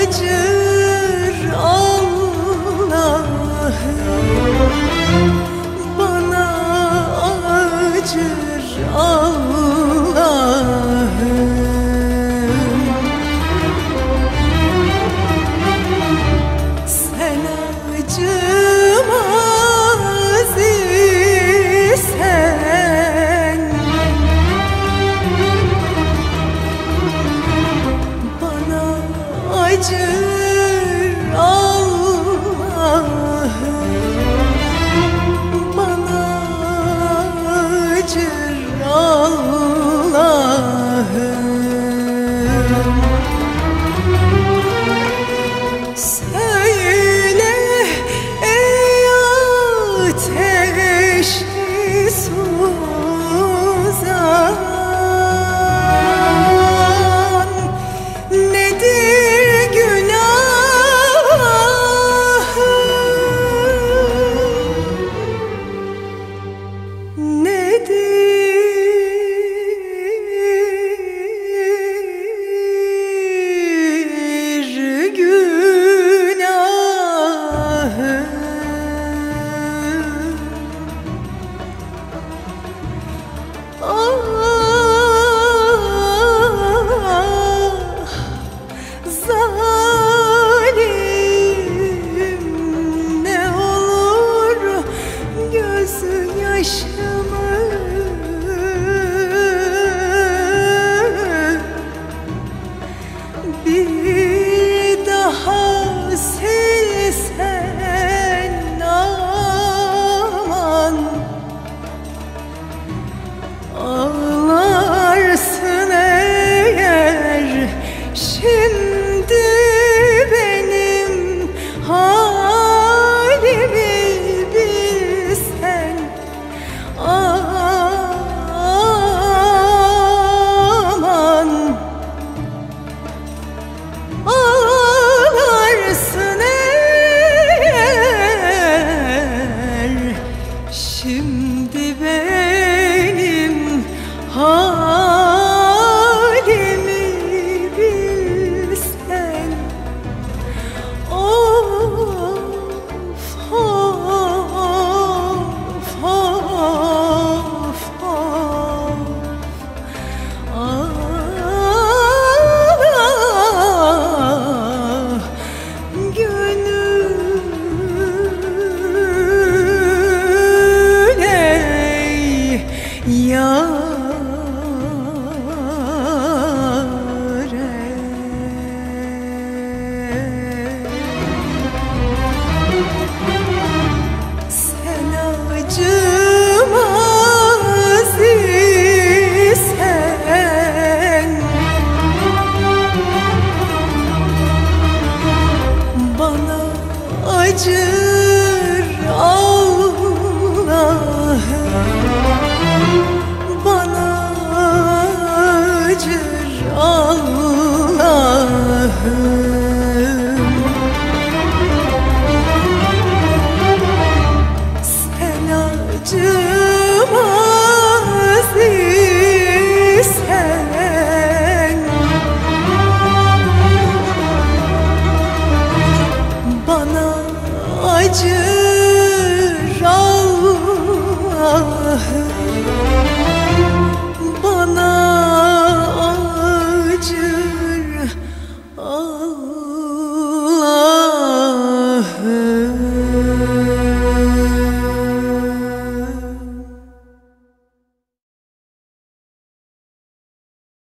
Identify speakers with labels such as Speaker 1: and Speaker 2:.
Speaker 1: acı. Oh. içim الله